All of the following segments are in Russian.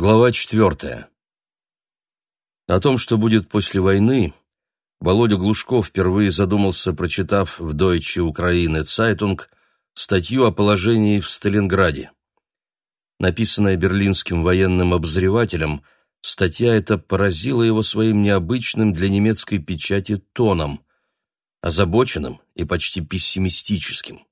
Глава четвертая. О том, что будет после войны, Володя Глушков впервые задумался, прочитав в Deutsche Ukraine Zeitung статью о положении в Сталинграде. Написанная берлинским военным обозревателем, статья эта поразила его своим необычным для немецкой печати тоном, озабоченным и почти пессимистическим.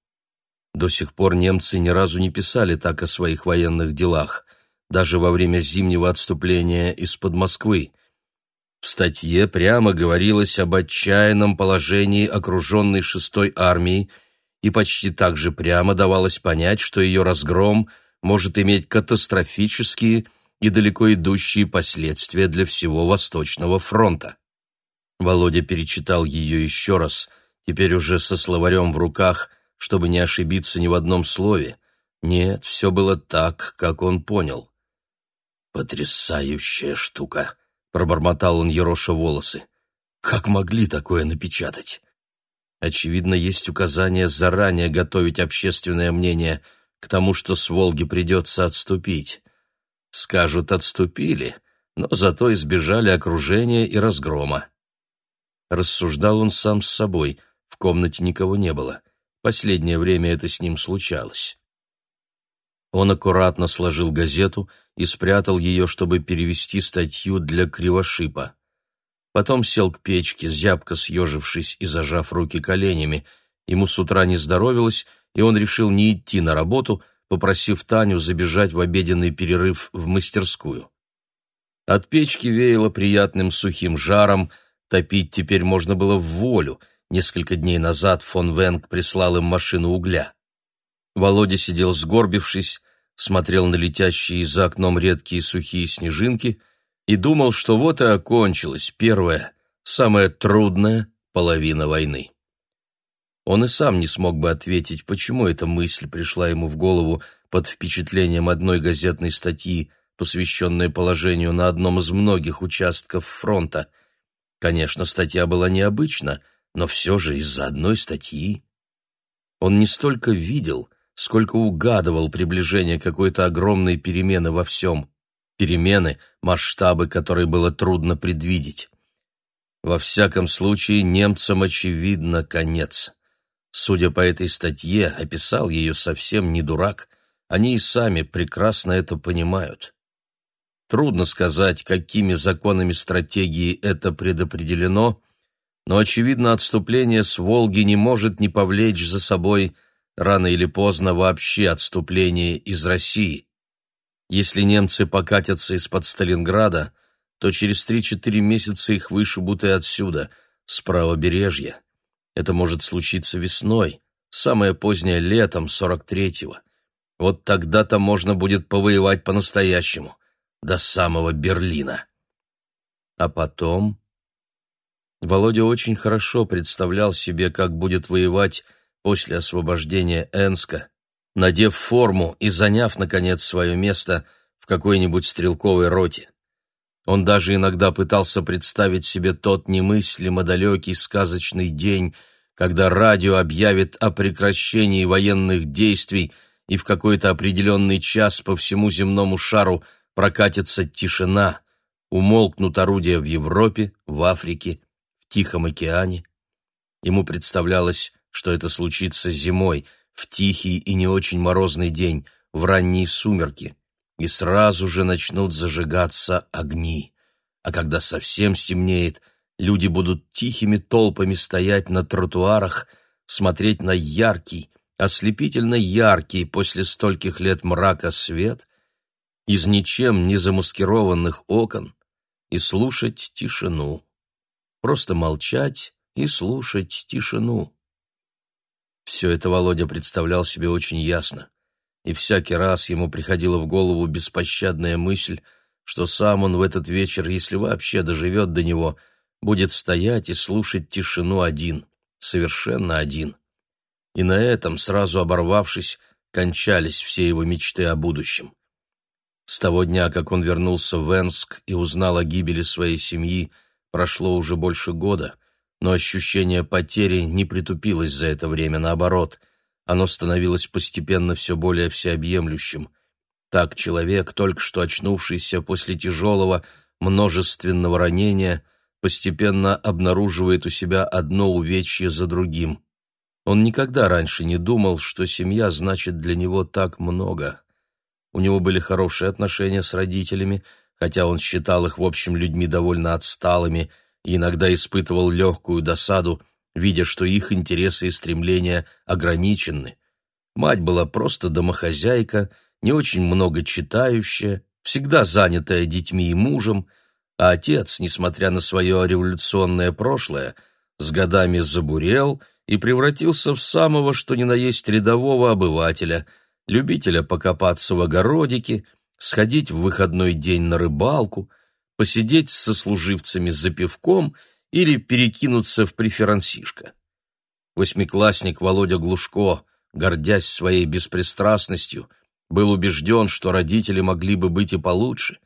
До сих пор немцы ни разу не писали так о своих военных делах даже во время зимнего отступления из-под Москвы. В статье прямо говорилось об отчаянном положении окруженной шестой армии, и почти так же прямо давалось понять, что ее разгром может иметь катастрофические и далеко идущие последствия для всего Восточного фронта. Володя перечитал ее еще раз, теперь уже со словарем в руках, чтобы не ошибиться ни в одном слове. Нет, все было так, как он понял. «Потрясающая штука!» — пробормотал он ероша волосы. «Как могли такое напечатать?» Очевидно, есть указание заранее готовить общественное мнение к тому, что с Волги придется отступить. Скажут, отступили, но зато избежали окружения и разгрома. Рассуждал он сам с собой, в комнате никого не было. Последнее время это с ним случалось. Он аккуратно сложил газету и спрятал ее, чтобы перевести статью для Кривошипа. Потом сел к печке, зябко съежившись и зажав руки коленями. Ему с утра не здоровилось, и он решил не идти на работу, попросив Таню забежать в обеденный перерыв в мастерскую. От печки веяло приятным сухим жаром, топить теперь можно было в волю. Несколько дней назад фон Венг прислал им машину угля. Володя сидел сгорбившись, смотрел на летящие за окном редкие сухие снежинки и думал, что вот и окончилась первая, самая трудная половина войны. Он и сам не смог бы ответить, почему эта мысль пришла ему в голову под впечатлением одной газетной статьи, посвященной положению на одном из многих участков фронта. Конечно, статья была необычна, но все же из-за одной статьи. Он не столько видел, сколько угадывал приближение какой-то огромной перемены во всем. Перемены, масштабы которой было трудно предвидеть. Во всяком случае, немцам, очевидно, конец. Судя по этой статье, описал ее совсем не дурак, они и сами прекрасно это понимают. Трудно сказать, какими законами стратегии это предопределено, но, очевидно, отступление с Волги не может не повлечь за собой – рано или поздно вообще отступление из России. Если немцы покатятся из-под Сталинграда, то через 3-4 месяца их вышибут и отсюда, с правобережья. Это может случиться весной, самое позднее летом 43-го. Вот тогда-то можно будет повоевать по-настоящему, до самого Берлина. А потом... Володя очень хорошо представлял себе, как будет воевать после освобождения Энска, надев форму и заняв, наконец, свое место в какой-нибудь стрелковой роте. Он даже иногда пытался представить себе тот немыслимо далекий сказочный день, когда радио объявит о прекращении военных действий и в какой-то определенный час по всему земному шару прокатится тишина, умолкнут орудия в Европе, в Африке, в Тихом океане. Ему представлялось, что это случится зимой, в тихий и не очень морозный день, в ранние сумерки, и сразу же начнут зажигаться огни. А когда совсем стемнеет, люди будут тихими толпами стоять на тротуарах, смотреть на яркий, ослепительно яркий после стольких лет мрака свет из ничем не замаскированных окон и слушать тишину. Просто молчать и слушать тишину. Все это Володя представлял себе очень ясно, и всякий раз ему приходила в голову беспощадная мысль, что сам он в этот вечер, если вообще доживет до него, будет стоять и слушать тишину один, совершенно один. И на этом, сразу оборвавшись, кончались все его мечты о будущем. С того дня, как он вернулся в Энск и узнал о гибели своей семьи, прошло уже больше года — но ощущение потери не притупилось за это время, наоборот, оно становилось постепенно все более всеобъемлющим. Так человек, только что очнувшийся после тяжелого множественного ранения, постепенно обнаруживает у себя одно увечье за другим. Он никогда раньше не думал, что семья значит для него так много. У него были хорошие отношения с родителями, хотя он считал их в общем людьми довольно отсталыми иногда испытывал легкую досаду, видя, что их интересы и стремления ограничены. Мать была просто домохозяйка, не очень много читающая, всегда занятая детьми и мужем, а отец, несмотря на свое революционное прошлое, с годами забурел и превратился в самого что ни на есть рядового обывателя, любителя покопаться в огородике, сходить в выходной день на рыбалку, посидеть со служивцами за пивком или перекинуться в преферансишко. Восьмиклассник Володя Глушко, гордясь своей беспристрастностью, был убежден, что родители могли бы быть и получше.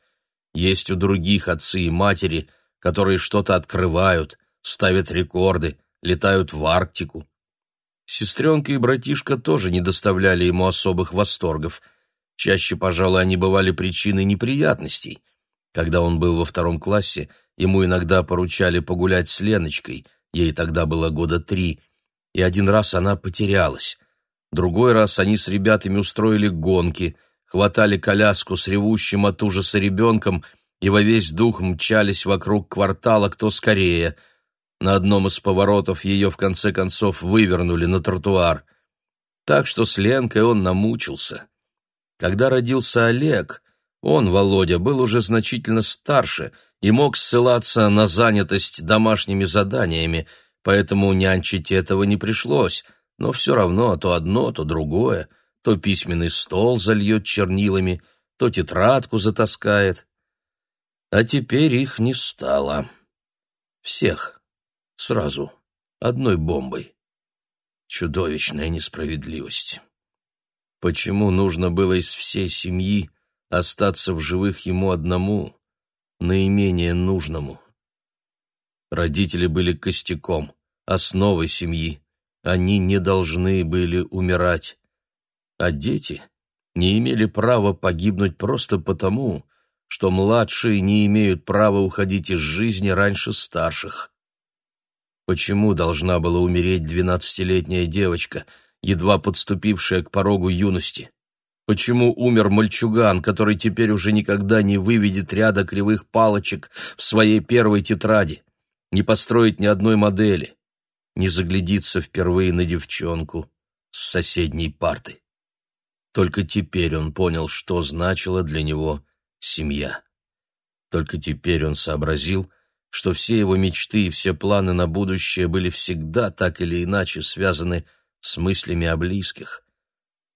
Есть у других отцы и матери, которые что-то открывают, ставят рекорды, летают в Арктику. Сестренка и братишка тоже не доставляли ему особых восторгов. Чаще, пожалуй, они бывали причиной неприятностей. Когда он был во втором классе, ему иногда поручали погулять с Леночкой, ей тогда было года три, и один раз она потерялась. Другой раз они с ребятами устроили гонки, хватали коляску с ревущим от ужаса ребенком и во весь дух мчались вокруг квартала кто скорее. На одном из поворотов ее в конце концов вывернули на тротуар. Так что с Ленкой он намучился. Когда родился Олег, он, Володя, был уже значительно старше и мог ссылаться на занятость домашними заданиями, поэтому нянчить этого не пришлось — но все равно то одно, то другое, то письменный стол зальет чернилами, то тетрадку затаскает. А теперь их не стало. Всех. Сразу. Одной бомбой. Чудовищная несправедливость. Почему нужно было из всей семьи остаться в живых ему одному, наименее нужному? Родители были костяком, основой семьи. Они не должны были умирать. А дети не имели права погибнуть просто потому, что младшие не имеют права уходить из жизни раньше старших. Почему должна была умереть двенадцатилетняя девочка, едва подступившая к порогу юности? Почему умер мальчуган, который теперь уже никогда не выведет ряда кривых палочек в своей первой тетради, не построит ни одной модели? не заглядится впервые на девчонку с соседней парты. Только теперь он понял, что значила для него семья. Только теперь он сообразил, что все его мечты и все планы на будущее были всегда так или иначе связаны с мыслями о близких.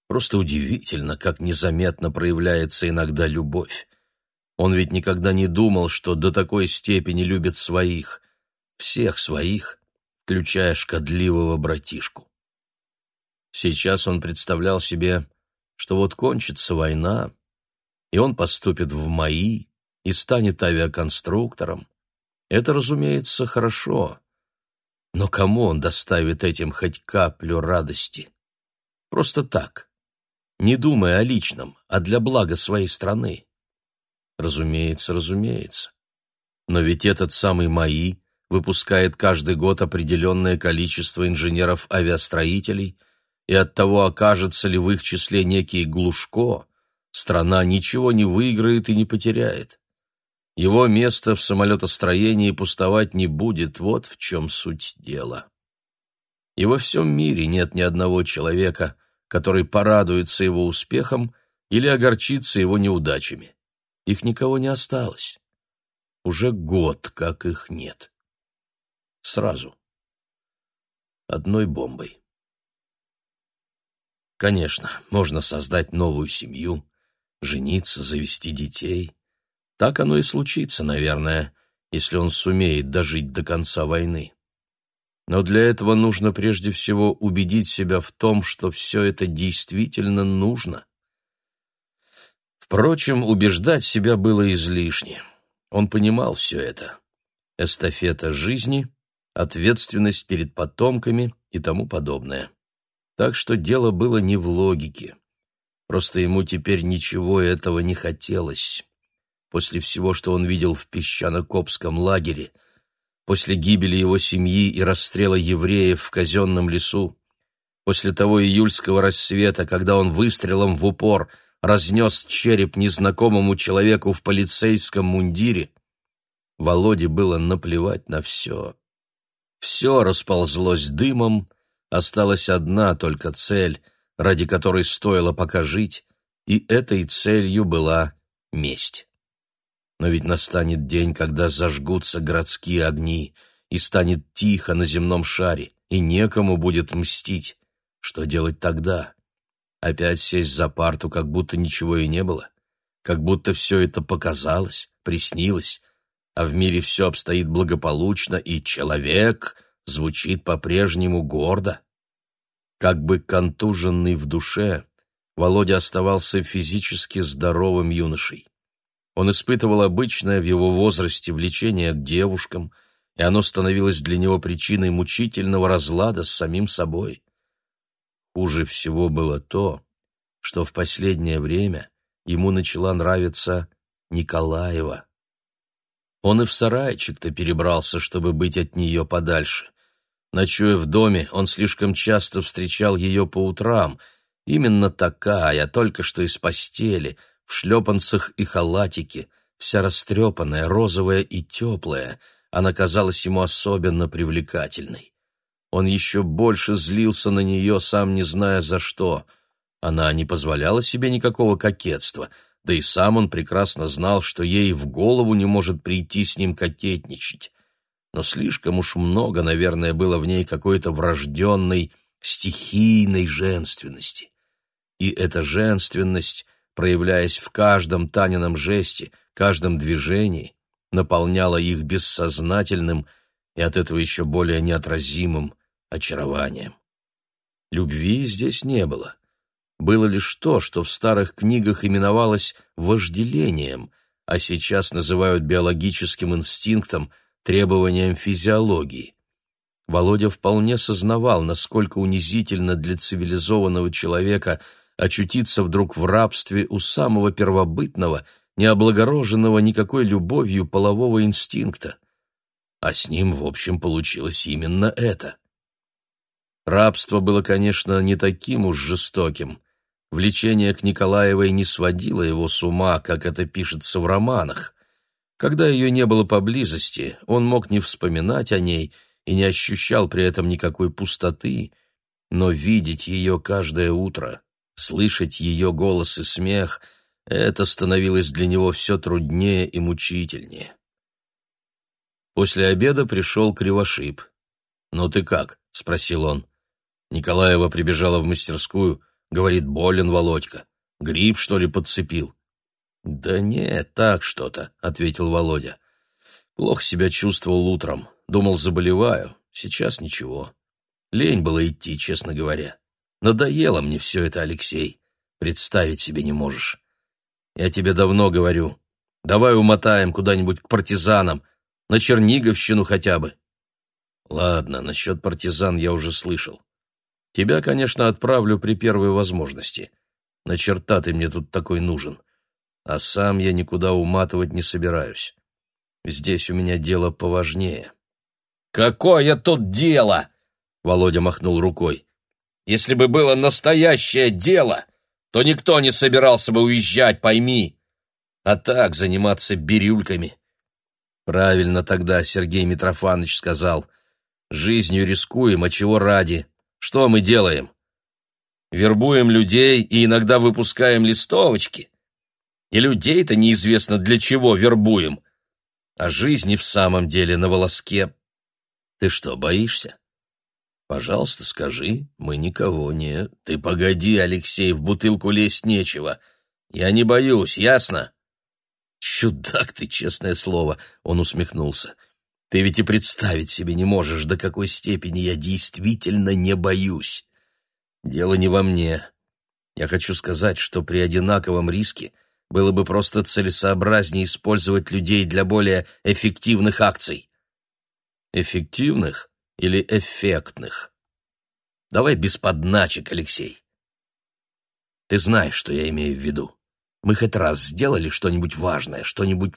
Просто удивительно, как незаметно проявляется иногда любовь. Он ведь никогда не думал, что до такой степени любит своих, всех своих, включая шкодливого братишку. Сейчас он представлял себе, что вот кончится война, и он поступит в МАИ и станет авиаконструктором. Это, разумеется, хорошо. Но кому он доставит этим хоть каплю радости? Просто так, не думая о личном, а для блага своей страны. Разумеется, разумеется. Но ведь этот самый МАИ выпускает каждый год определенное количество инженеров-авиастроителей, и от того, окажется ли в их числе некий Глушко, страна ничего не выиграет и не потеряет. Его место в самолетостроении пустовать не будет, вот в чем суть дела. И во всем мире нет ни одного человека, который порадуется его успехом или огорчится его неудачами. Их никого не осталось. Уже год, как их нет. Сразу. Одной бомбой. Конечно, можно создать новую семью, жениться, завести детей. Так оно и случится, наверное, если он сумеет дожить до конца войны. Но для этого нужно прежде всего убедить себя в том, что все это действительно нужно. Впрочем, убеждать себя было излишне. Он понимал все это. Эстафета жизни ответственность перед потомками и тому подобное. Так что дело было не в логике. Просто ему теперь ничего этого не хотелось. После всего, что он видел в песчано-копском лагере, после гибели его семьи и расстрела евреев в казенном лесу, после того июльского рассвета, когда он выстрелом в упор разнес череп незнакомому человеку в полицейском мундире, Володе было наплевать на все. Все расползлось дымом, осталась одна только цель, ради которой стоило пока жить, и этой целью была месть. Но ведь настанет день, когда зажгутся городские огни, и станет тихо на земном шаре, и некому будет мстить. Что делать тогда? Опять сесть за парту, как будто ничего и не было? Как будто все это показалось, приснилось, а в мире все обстоит благополучно, и человек звучит по-прежнему гордо. Как бы контуженный в душе, Володя оставался физически здоровым юношей. Он испытывал обычное в его возрасте влечение к девушкам, и оно становилось для него причиной мучительного разлада с самим собой. Хуже всего было то, что в последнее время ему начала нравиться Николаева. Он и в сарайчик-то перебрался, чтобы быть от нее подальше. Ночуя в доме, он слишком часто встречал ее по утрам. Именно такая, только что из постели, в шлепанцах и халатике, вся растрепанная, розовая и теплая, она казалась ему особенно привлекательной. Он еще больше злился на нее, сам не зная за что. Она не позволяла себе никакого кокетства — да и сам он прекрасно знал, что ей в голову не может прийти с ним кокетничать. Но слишком уж много, наверное, было в ней какой-то врожденной, стихийной женственности. И эта женственность, проявляясь в каждом Танином жесте, каждом движении, наполняла их бессознательным и от этого еще более неотразимым очарованием. Любви здесь не было было лишь то, что в старых книгах именовалось вожделением, а сейчас называют биологическим инстинктом, требованием физиологии. Володя вполне сознавал, насколько унизительно для цивилизованного человека очутиться вдруг в рабстве у самого первобытного, не облагороженного никакой любовью полового инстинкта. А с ним, в общем, получилось именно это. Рабство было, конечно, не таким уж жестоким. Влечение к Николаевой не сводило его с ума, как это пишется в романах. Когда ее не было поблизости, он мог не вспоминать о ней и не ощущал при этом никакой пустоты, но видеть ее каждое утро, слышать ее голос и смех — это становилось для него все труднее и мучительнее. После обеда пришел Кривошип. «Ну ты как?» — спросил он. Николаева прибежала в мастерскую, Говорит, болен Володька. Грипп, что ли, подцепил? Да нет, так что-то, ответил Володя. Плохо себя чувствовал утром. Думал, заболеваю. Сейчас ничего. Лень было идти, честно говоря. Надоело мне все это, Алексей. Представить себе не можешь. Я тебе давно говорю. Давай умотаем куда-нибудь к партизанам, на Черниговщину хотя бы. Ладно, насчет партизан я уже слышал. Тебя, конечно, отправлю при первой возможности. На черта ты мне тут такой нужен. А сам я никуда уматывать не собираюсь. Здесь у меня дело поважнее». «Какое тут дело?» — Володя махнул рукой. «Если бы было настоящее дело, то никто не собирался бы уезжать, пойми. А так заниматься бирюльками». Правильно тогда Сергей Митрофанович сказал. «Жизнью рискуем, а чего ради? Что мы делаем? Вербуем людей и иногда выпускаем листовочки. И людей-то неизвестно для чего вербуем. А жизни в самом деле на волоске. Ты что, боишься? Пожалуйста, скажи, мы никого не... Ты погоди, Алексей, в бутылку лезть нечего. Я не боюсь, ясно? Чудак ты, честное слово, он усмехнулся. Ты ведь и представить себе не можешь, до какой степени я действительно не боюсь. Дело не во мне. Я хочу сказать, что при одинаковом риске было бы просто целесообразнее использовать людей для более эффективных акций. Эффективных или эффектных? Давай без подначек, Алексей. Ты знаешь, что я имею в виду. Мы хоть раз сделали что-нибудь важное, что-нибудь,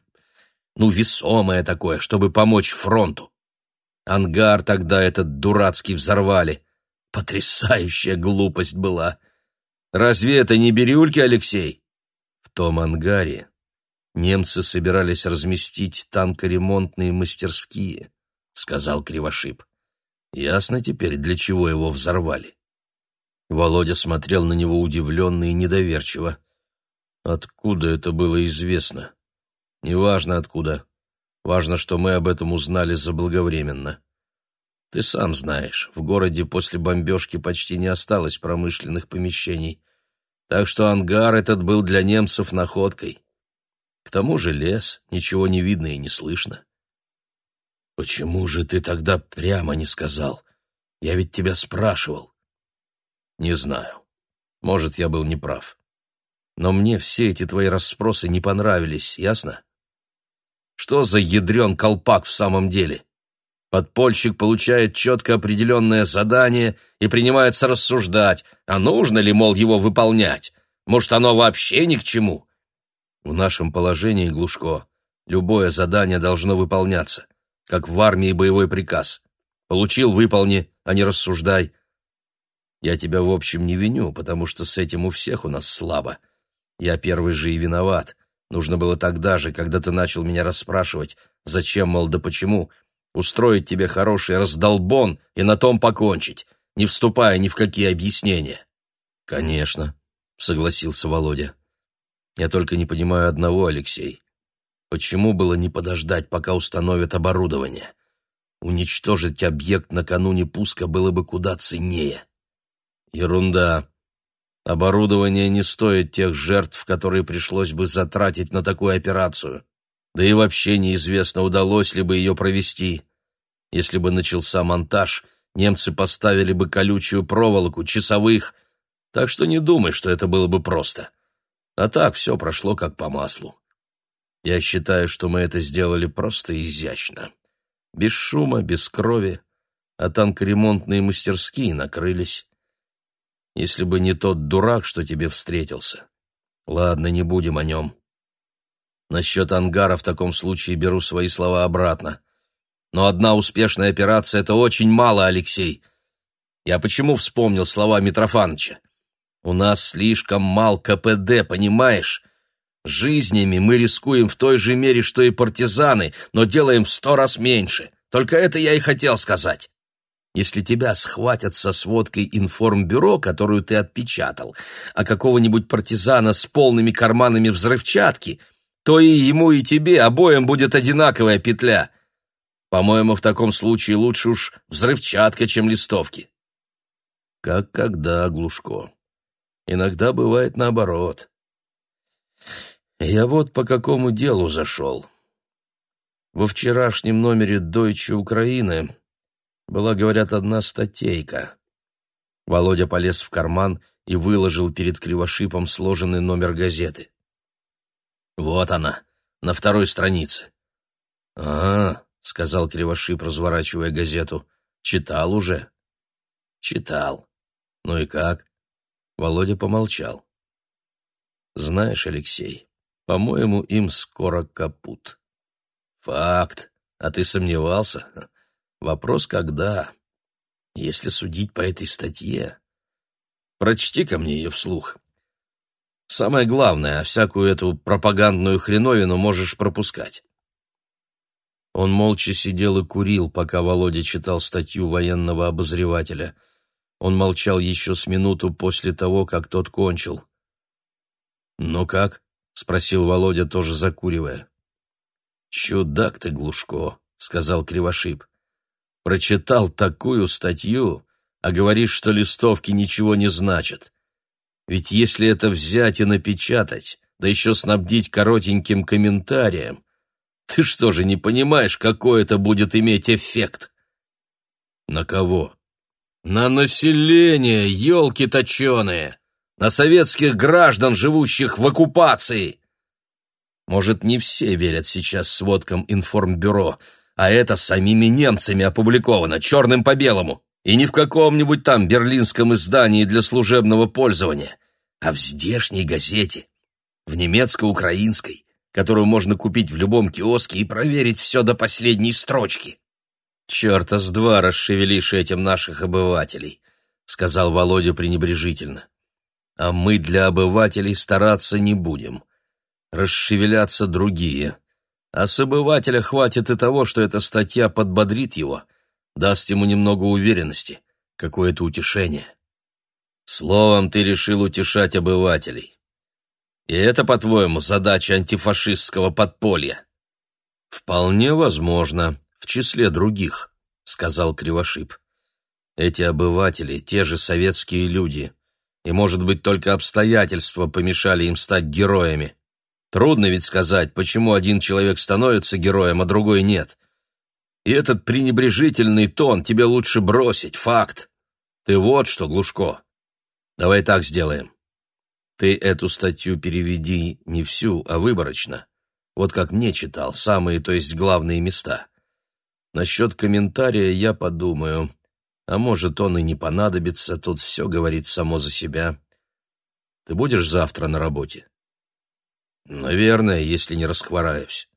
ну, весомое такое, чтобы помочь фронту. Ангар тогда этот дурацкий взорвали. Потрясающая глупость была. Разве это не бирюльки, Алексей? В том ангаре немцы собирались разместить танкоремонтные мастерские, сказал Кривошип. Ясно теперь, для чего его взорвали. Володя смотрел на него удивленно и недоверчиво. Откуда это было известно? Неважно откуда. Важно, что мы об этом узнали заблаговременно. Ты сам знаешь, в городе после бомбежки почти не осталось промышленных помещений, так что ангар этот был для немцев находкой. К тому же лес, ничего не видно и не слышно. Почему же ты тогда прямо не сказал? Я ведь тебя спрашивал. Не знаю. Может, я был неправ. Но мне все эти твои расспросы не понравились, ясно? Что за ядрен колпак в самом деле? Подпольщик получает четко определенное задание и принимается рассуждать, а нужно ли, мол, его выполнять? Может, оно вообще ни к чему? В нашем положении, Глушко, любое задание должно выполняться, как в армии боевой приказ. Получил — выполни, а не рассуждай. Я тебя, в общем, не виню, потому что с этим у всех у нас слабо. Я первый же и виноват. Нужно было тогда же, когда ты начал меня расспрашивать, зачем, мол, да почему, устроить тебе хороший раздолбон и на том покончить, не вступая ни в какие объяснения. Конечно, согласился Володя. Я только не понимаю одного, Алексей. Почему было не подождать, пока установят оборудование? Уничтожить объект накануне пуска было бы куда ценнее. Ерунда. Оборудование не стоит тех жертв, которые пришлось бы затратить на такую операцию. Да и вообще неизвестно, удалось ли бы ее провести. Если бы начался монтаж, немцы поставили бы колючую проволоку, часовых, так что не думай, что это было бы просто. А так все прошло как по маслу. Я считаю, что мы это сделали просто изящно. Без шума, без крови, а танкоремонтные мастерские накрылись если бы не тот дурак, что тебе встретился. Ладно, не будем о нем. Насчет ангара в таком случае беру свои слова обратно. Но одна успешная операция — это очень мало, Алексей. Я почему вспомнил слова Митрофаныча? У нас слишком мал КПД, понимаешь? Жизнями мы рискуем в той же мере, что и партизаны, но делаем в сто раз меньше. Только это я и хотел сказать. Если тебя схватят со сводкой информбюро, которую ты отпечатал, а какого-нибудь партизана с полными карманами взрывчатки, то и ему, и тебе обоим будет одинаковая петля. По-моему, в таком случае лучше уж взрывчатка, чем листовки. Как когда, Глушко. Иногда бывает наоборот. Я вот по какому делу зашел. Во вчерашнем номере «Дойче Украины» Была, говорят, одна статейка. Володя полез в карман и выложил перед Кривошипом сложенный номер газеты. «Вот она, на второй странице». «А, — сказал Кривошип, разворачивая газету, — читал уже?» «Читал. Ну и как?» Володя помолчал. «Знаешь, Алексей, по-моему, им скоро капут». «Факт. А ты сомневался?» Вопрос когда? Если судить по этой статье... Прочти-ка мне ее вслух. Самое главное, всякую эту пропагандную хреновину можешь пропускать. Он молча сидел и курил, пока Володя читал статью военного обозревателя. Он молчал еще с минуту после того, как тот кончил. «Ну как?» — спросил Володя, тоже закуривая. «Чудак ты, Глушко», — сказал Кривошип. Прочитал такую статью, а говоришь, что листовки ничего не значат. Ведь если это взять и напечатать, да еще снабдить коротеньким комментарием, ты что же не понимаешь, какой это будет иметь эффект? На кого? На население, елки точеные! На советских граждан, живущих в оккупации! Может, не все верят сейчас сводкам информбюро, а это самими немцами опубликовано, черным по белому, и не в каком-нибудь там берлинском издании для служебного пользования. а в здешней газете, в немецко-украинской, которую можно купить в любом киоске и проверить все до последней строчки. «Черта с два расшевелишь этим наших обывателей», — сказал Володя пренебрежительно. «А мы для обывателей стараться не будем. Расшевелятся другие. А с обывателя хватит и того, что эта статья подбодрит его, даст ему немного уверенности, какое-то утешение. Словом, ты решил утешать обывателей. И это, по-твоему, задача антифашистского подполья? Вполне возможно, в числе других, сказал Кривошип. Эти обыватели — те же советские люди, и, может быть, только обстоятельства помешали им стать героями. Трудно ведь сказать, почему один человек становится героем, а другой нет. И этот пренебрежительный тон тебе лучше бросить, факт. Ты вот что, Глушко. Давай так сделаем. Ты эту статью переведи не всю, а выборочно. Вот как мне читал, самые, то есть главные места. Насчет комментария я подумаю. А может, он и не понадобится, тут все говорит само за себя. Ты будешь завтра на работе? Наверное, если не расхвораюсь.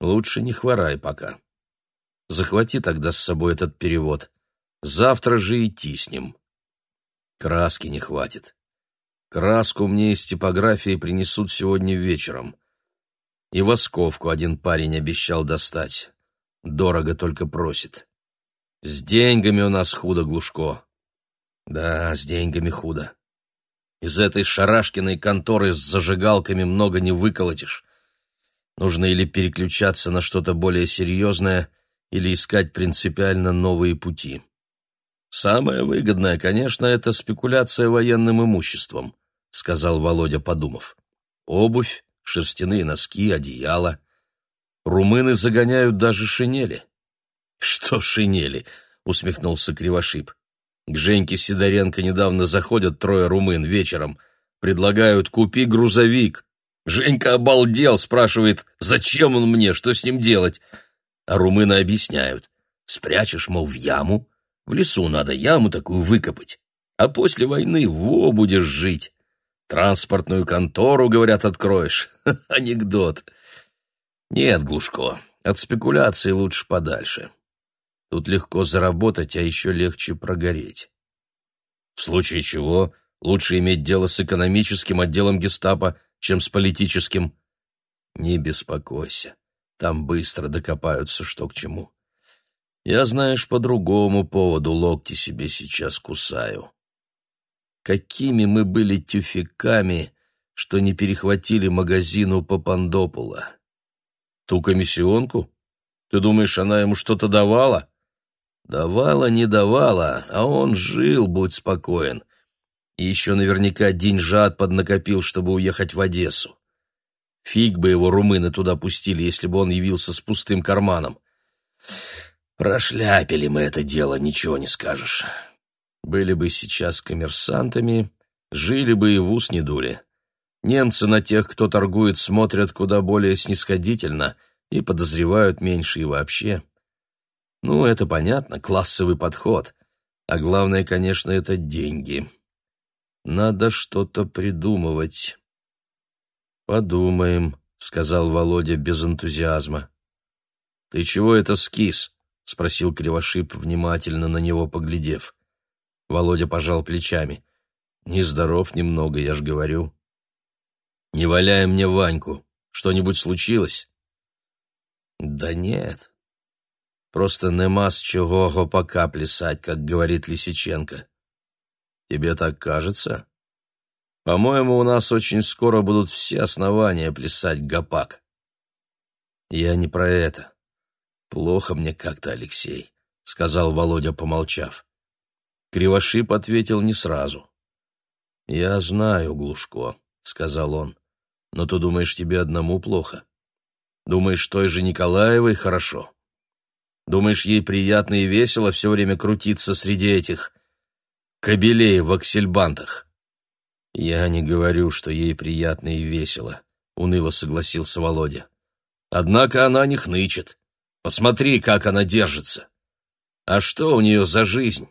Лучше не хворай пока. Захвати тогда с собой этот перевод. Завтра же идти с ним. Краски не хватит. Краску мне из типографии принесут сегодня вечером. И восковку один парень обещал достать. Дорого только просит. С деньгами у нас худо, Глушко. Да, с деньгами худо. Из этой шарашкиной конторы с зажигалками много не выколотишь. Нужно или переключаться на что-то более серьезное, или искать принципиально новые пути. Самое выгодное, конечно, это спекуляция военным имуществом, сказал Володя, подумав. Обувь, шерстяные носки, одеяло. Румыны загоняют даже шинели. Что шинели? усмехнулся Кривошип. К Женьке Сидоренко недавно заходят трое румын вечером. Предлагают «купи грузовик». Женька обалдел, спрашивает, зачем он мне, что с ним делать? А румыны объясняют. Спрячешь, мол, в яму. В лесу надо яму такую выкопать. А после войны во будешь жить. Транспортную контору, говорят, откроешь. Анекдот. Нет, Глушко, от спекуляции лучше подальше. Тут легко заработать, а еще легче прогореть. В случае чего лучше иметь дело с экономическим отделом гестапо, чем с политическим. Не беспокойся, там быстро докопаются, что к чему. Я, знаешь, по другому поводу локти себе сейчас кусаю. Какими мы были тюфяками, что не перехватили магазину Папандопула. Ту комиссионку? Ты думаешь, она ему что-то давала? Давала, не давала, а он жил, будь спокоен. И еще наверняка деньжат поднакопил, чтобы уехать в Одессу. Фиг бы его румыны туда пустили, если бы он явился с пустым карманом. Прошляпили мы это дело, ничего не скажешь. Были бы сейчас коммерсантами, жили бы и в ус не дули. Немцы на тех, кто торгует, смотрят куда более снисходительно и подозревают меньше и вообще. Ну, это понятно, классовый подход. А главное, конечно, это деньги. Надо что-то придумывать. Подумаем, сказал Володя без энтузиазма. Ты чего это скис? спросил Кривошип, внимательно на него поглядев. Володя пожал плечами. Нездоров немного, я ж говорю. Не валяй мне Ваньку. Что-нибудь случилось? Да нет, Просто нема с чого гопака плясать, как говорит Лисиченко. Тебе так кажется? По-моему, у нас очень скоро будут все основания плясать гопак. Я не про это. Плохо мне как-то, Алексей, сказал Володя, помолчав. Кривошип ответил не сразу. Я знаю, Глушко, сказал он. Но ты думаешь, тебе одному плохо? Думаешь, той же Николаевой хорошо? Думаешь, ей приятно и весело все время крутиться среди этих кобелей в аксельбантах? Я не говорю, что ей приятно и весело, уныло согласился Володя. Однако она не хнычет. Посмотри, как она держится. А что у нее за жизнь?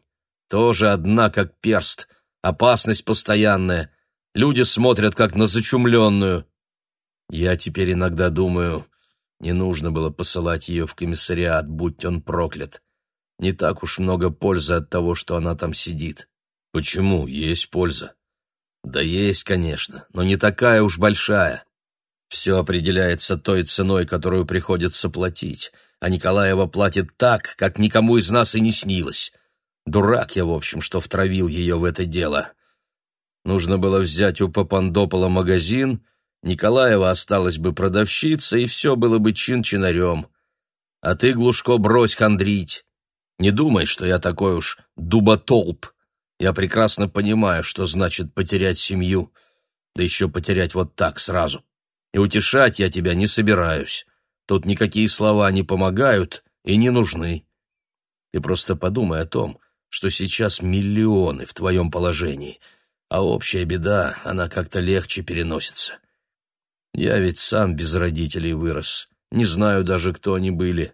Тоже одна, как перст, опасность постоянная. люди смотрят как на зачумленную. Я теперь иногда думаю, не нужно было посылать ее в комиссариат, будь он проклят. Не так уж много пользы от того, что она там сидит. Почему? Есть польза. Да есть, конечно, но не такая уж большая. Все определяется той ценой, которую приходится платить, а Николаева платит так, как никому из нас и не снилось. Дурак я, в общем, что втравил ее в это дело. Нужно было взять у Папандопола магазин, Николаева осталась бы продавщица, и все было бы чин-чинарем. А ты, Глушко, брось хандрить. Не думай, что я такой уж дуботолп. Я прекрасно понимаю, что значит потерять семью, да еще потерять вот так сразу. И утешать я тебя не собираюсь. Тут никакие слова не помогают и не нужны. Ты просто подумай о том, что сейчас миллионы в твоем положении, а общая беда, она как-то легче переносится. Я ведь сам без родителей вырос, не знаю даже, кто они были.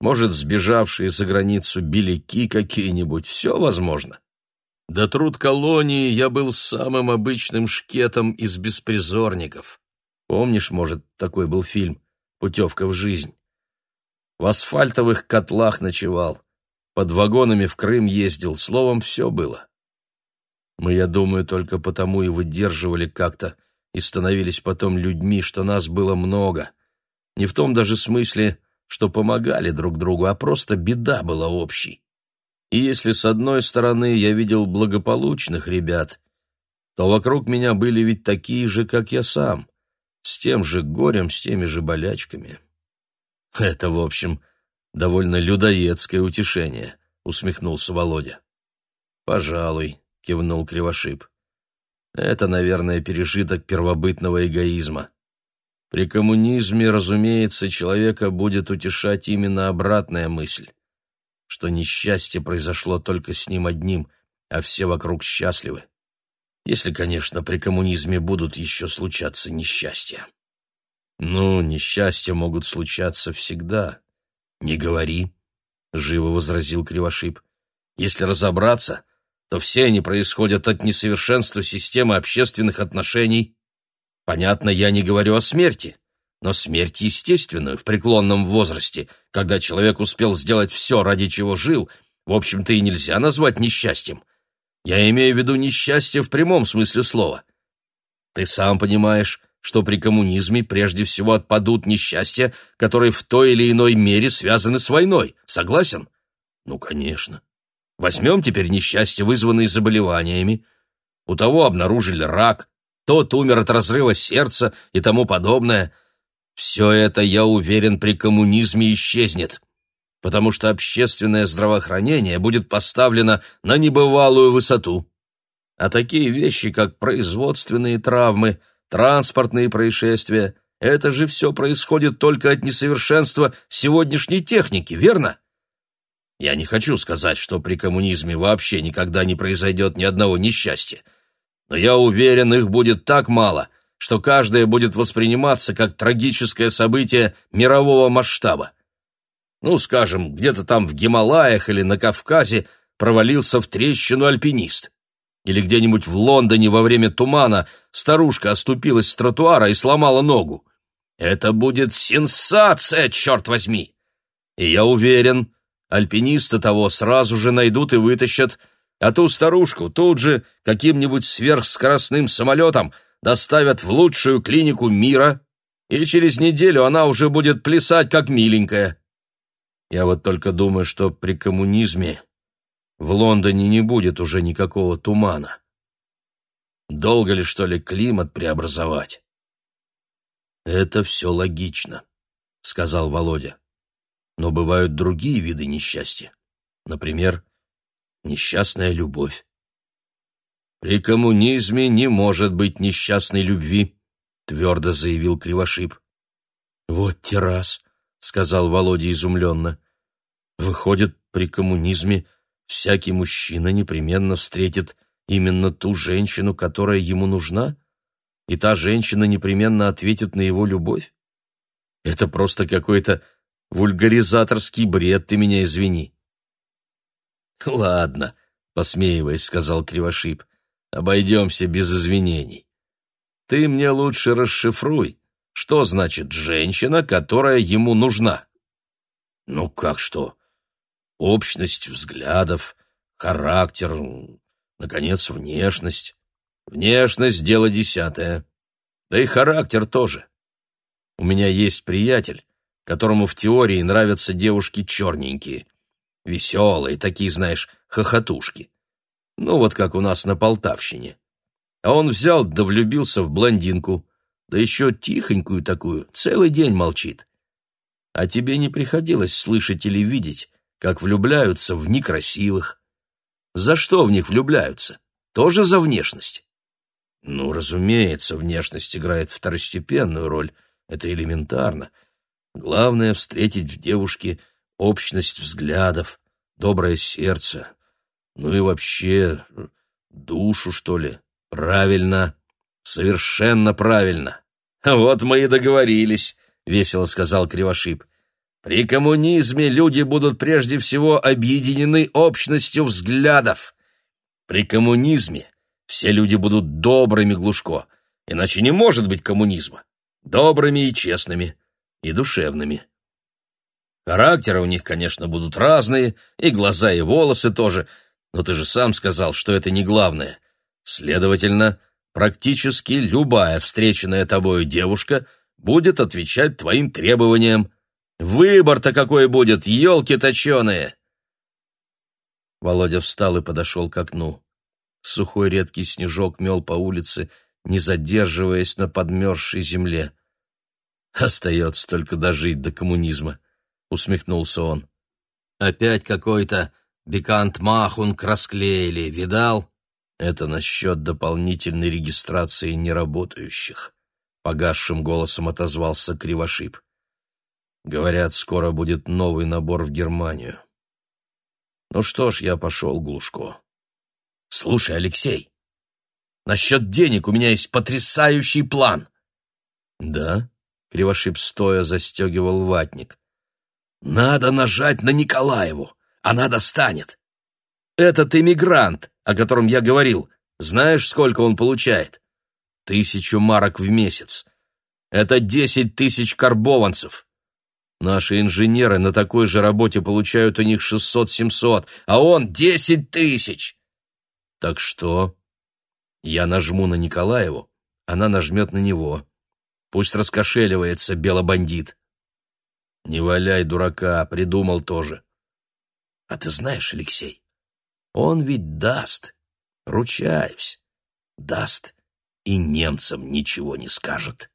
Может, сбежавшие за границу беляки какие-нибудь, все возможно. До труд колонии я был самым обычным шкетом из беспризорников. Помнишь, может, такой был фильм «Путевка в жизнь»? В асфальтовых котлах ночевал, под вагонами в Крым ездил, словом, все было. Мы, я думаю, только потому и выдерживали как-то, и становились потом людьми, что нас было много. Не в том даже смысле, что помогали друг другу, а просто беда была общей. И если с одной стороны я видел благополучных ребят, то вокруг меня были ведь такие же, как я сам, с тем же горем, с теми же болячками. Это, в общем, довольно людоедское утешение, усмехнулся Володя. Пожалуй, кивнул Кривошип. Это, наверное, пережиток первобытного эгоизма. При коммунизме, разумеется, человека будет утешать именно обратная мысль, что несчастье произошло только с ним одним, а все вокруг счастливы. Если, конечно, при коммунизме будут еще случаться несчастья. Ну, несчастья могут случаться всегда. Не говори, — живо возразил Кривошип. Если разобраться, то все они происходят от несовершенства системы общественных отношений. Понятно, я не говорю о смерти, но смерть естественную в преклонном возрасте, когда человек успел сделать все, ради чего жил, в общем-то и нельзя назвать несчастьем. Я имею в виду несчастье в прямом смысле слова. Ты сам понимаешь, что при коммунизме прежде всего отпадут несчастья, которые в той или иной мере связаны с войной. Согласен? Ну, конечно. Возьмем теперь несчастья, вызванные заболеваниями. У того обнаружили рак, тот умер от разрыва сердца и тому подобное. Все это, я уверен, при коммунизме исчезнет, потому что общественное здравоохранение будет поставлено на небывалую высоту. А такие вещи, как производственные травмы, транспортные происшествия, это же все происходит только от несовершенства сегодняшней техники, верно? Я не хочу сказать, что при коммунизме вообще никогда не произойдет ни одного несчастья. Но я уверен, их будет так мало, что каждое будет восприниматься как трагическое событие мирового масштаба. Ну, скажем, где-то там в Гималаях или на Кавказе провалился в трещину альпинист. Или где-нибудь в Лондоне во время тумана старушка оступилась с тротуара и сломала ногу. Это будет сенсация, черт возьми! И я уверен, Альпиниста того сразу же найдут и вытащат, а ту старушку тут же каким-нибудь сверхскоростным самолетом доставят в лучшую клинику мира, и через неделю она уже будет плясать как миленькая. Я вот только думаю, что при коммунизме в Лондоне не будет уже никакого тумана. Долго ли, что ли, климат преобразовать? Это все логично, — сказал Володя. Но бывают другие виды несчастья. Например, несчастная любовь. «При коммунизме не может быть несчастной любви», — твердо заявил Кривошип. «Вот террас», — сказал Володя изумленно. «Выходит, при коммунизме всякий мужчина непременно встретит именно ту женщину, которая ему нужна, и та женщина непременно ответит на его любовь? Это просто какой-то Вульгаризаторский бред, ты меня извини. Ладно, посмеиваясь, сказал Кривошип. обойдемся без извинений. Ты мне лучше расшифруй, что значит женщина, которая ему нужна. Ну как что? Общность взглядов, характер, наконец, внешность. Внешность — дело десятое. Да и характер тоже. У меня есть приятель, которому в теории нравятся девушки черненькие. Веселые, такие, знаешь, хохотушки. Ну, вот как у нас на Полтавщине. А он взял да влюбился в блондинку, да еще тихонькую такую, целый день молчит. А тебе не приходилось слышать или видеть, как влюбляются в некрасивых? За что в них влюбляются? Тоже за внешность? Ну, разумеется, внешность играет второстепенную роль, это элементарно. Главное — встретить в девушке общность взглядов, доброе сердце, ну и вообще душу, что ли. Правильно, совершенно правильно. Вот мы и договорились, весело сказал Кривошип. При коммунизме люди будут прежде всего объединены общностью взглядов. При коммунизме все люди будут добрыми, Глушко, иначе не может быть коммунизма. Добрыми и честными, и душевными. Характеры у них, конечно, будут разные, и глаза, и волосы тоже, но ты же сам сказал, что это не главное. Следовательно, практически любая встреченная тобою девушка будет отвечать твоим требованиям. Выбор-то какой будет, елки точеные!» Володя встал и подошел к окну. Сухой редкий снежок мел по улице, не задерживаясь на подмерзшей земле. «Остается только дожить до коммунизма», — усмехнулся он. «Опять какой-то Бекант Махунг расклеили, видал? Это насчет дополнительной регистрации неработающих. Погасшим голосом отозвался Кривошип. Говорят, скоро будет новый набор в Германию. Ну что ж, я пошел, Глушко. Слушай, Алексей, насчет денег у меня есть потрясающий план. Да? Кривошип стоя застегивал ватник. Надо нажать на Николаеву она достанет. Этот иммигрант, о котором я говорил, знаешь, сколько он получает? Тысячу марок в месяц. Это десять тысяч карбованцев. Наши инженеры на такой же работе получают у них шестьсот-семьсот, а он десять тысяч. Так что? Я нажму на Николаеву, она нажмет на него. Пусть раскошеливается, белобандит. Не валяй дурака, придумал тоже. А ты знаешь, Алексей, он ведь даст, ручаюсь, даст и немцам ничего не скажет.